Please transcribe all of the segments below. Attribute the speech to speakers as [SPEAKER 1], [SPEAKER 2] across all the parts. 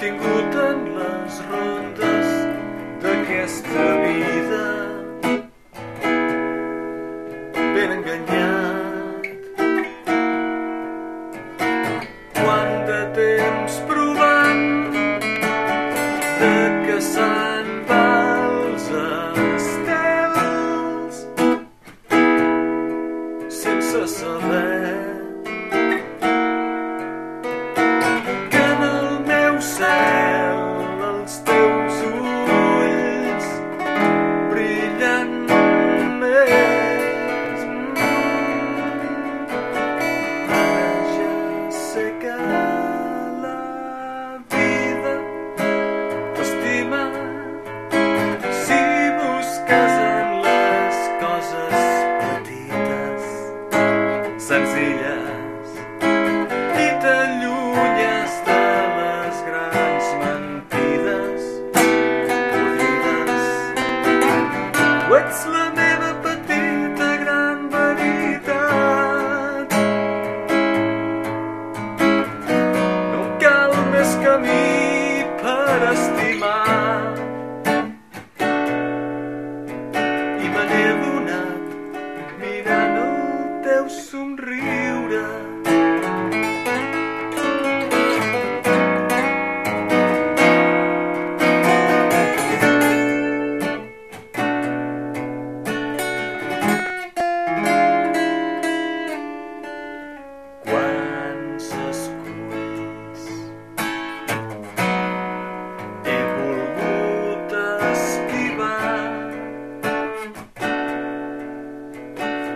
[SPEAKER 1] tingut en les rondes d'aquesta vida. Ben enganyat. Quant de temps provant de que se'n va els estels sense saber O ets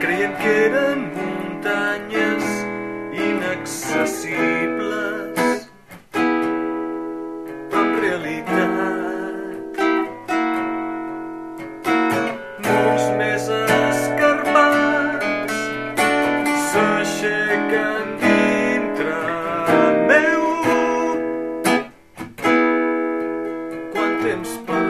[SPEAKER 1] creient que eren muntanyes inaccessibles. En realitat murs més escarpats s'aixequen dintre meu. Quan temps perdut